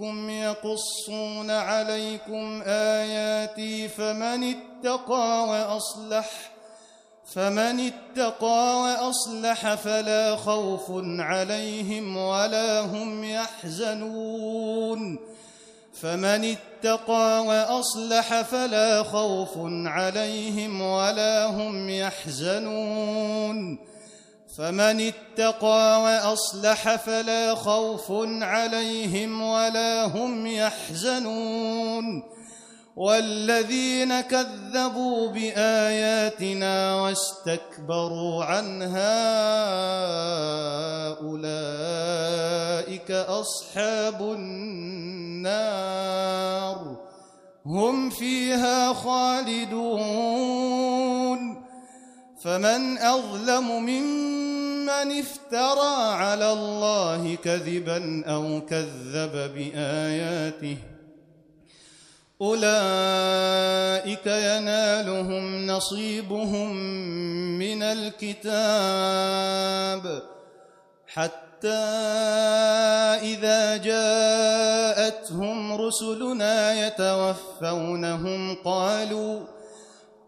منكم يقصون عليكم آياتي فمن اتقى وأصلح فمن اتقى وأصلح فلا خوف عليهم ولا هم يحزنون فمن اتقى واصلح فلا خوف عليهم ولا هم يحزنون فمن اتقى وأصلح فلا خوف عليهم ولا هم يحزنون والذين كذبوا بآياتنا واستكبروا عنها أولئك أصحاب النار هم فيها خالدون فمن أظلم ممن افترى على الله كذبا أو كذب باياته اولئك ينالهم نصيبهم من الكتاب حتى اذا جاءتهم رسلنا يتوفونهم قالوا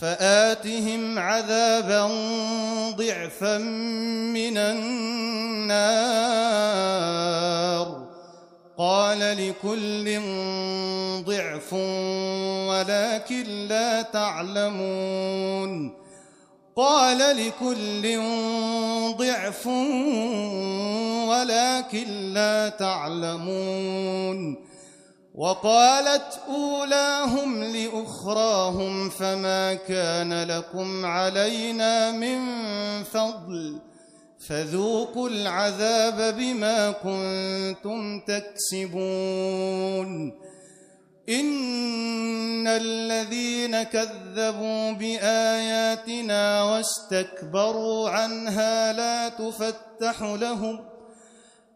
فآتهم عذابا ضعفا من النار. قال لكل ضعف ولكن لا تعلمون. قال لكل ضعف ولكن لا تعلمون. وقالت أولاهم لاخراهم فما كان لكم علينا من فضل فذوقوا العذاب بما كنتم تكسبون إن الذين كذبوا بآياتنا واستكبروا عنها لا تفتح لهم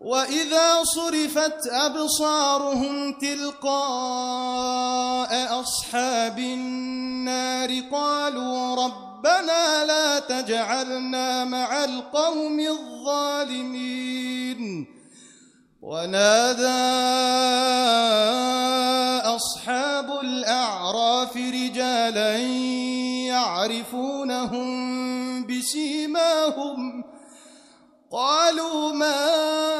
وإذا صرفت أبصارهم تلقاء أصحاب النار قالوا ربنا لا تجعلنا مع القوم الظالمين ونادى أصحاب الأعراف رجالا يعرفونهم بسيماهم قالوا ما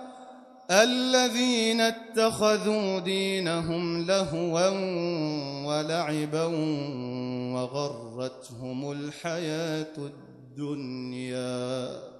الذين اتخذوا دينهم لهوا ولعبا وغرتهم الحياة الدنيا.